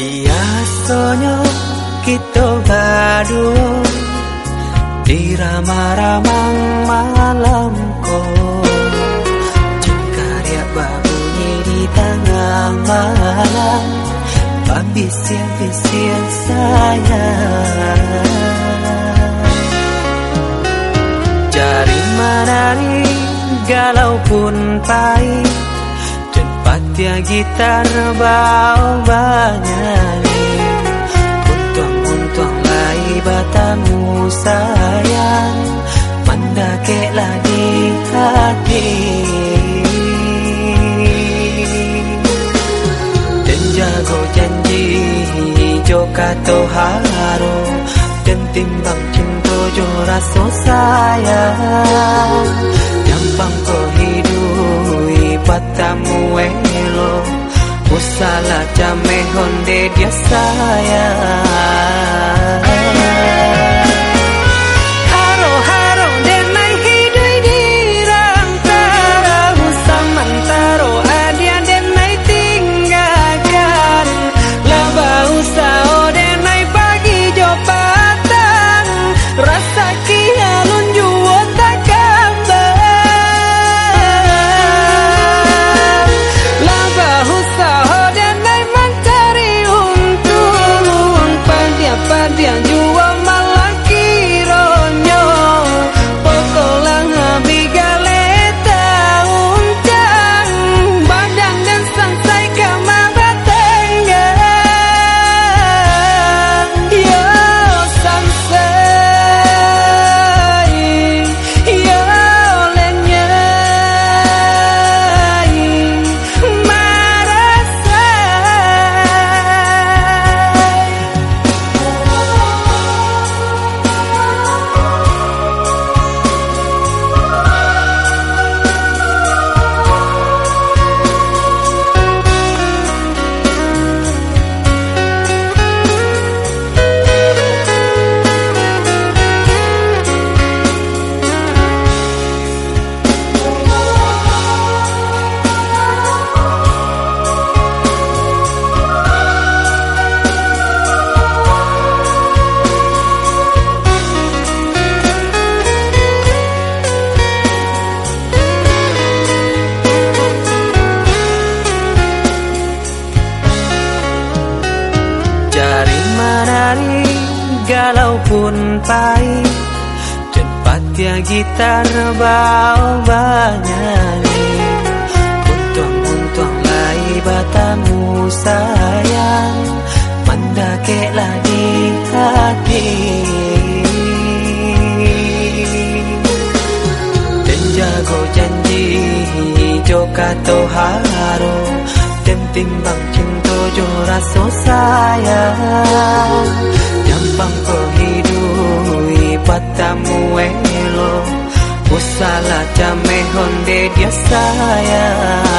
Biasanya kita berdua Di ramah ramang malam kok. Jika dia berbunyi di tengah malam Pabisian-bisian cari mana nih, galau pun pahit Dan ya gitar bau banyak Untung-untung lai batamu, sayang. Mendake di hati. Dan jago janji, hijau kato haro Dan timbang cinta jo raso sayang. Gampang kau hidui, patamu eh Usala jame honde dia sayang menari galau pun pahit Cepat ya gitar bau banyak. Untung-untung lai batamu, sayang. Mendake lagi hati. Dan jago janji Joka toharo Dan timbang cinta jo rasa sayang Gampang kau hidui patamu elo Usala jame để dia sayang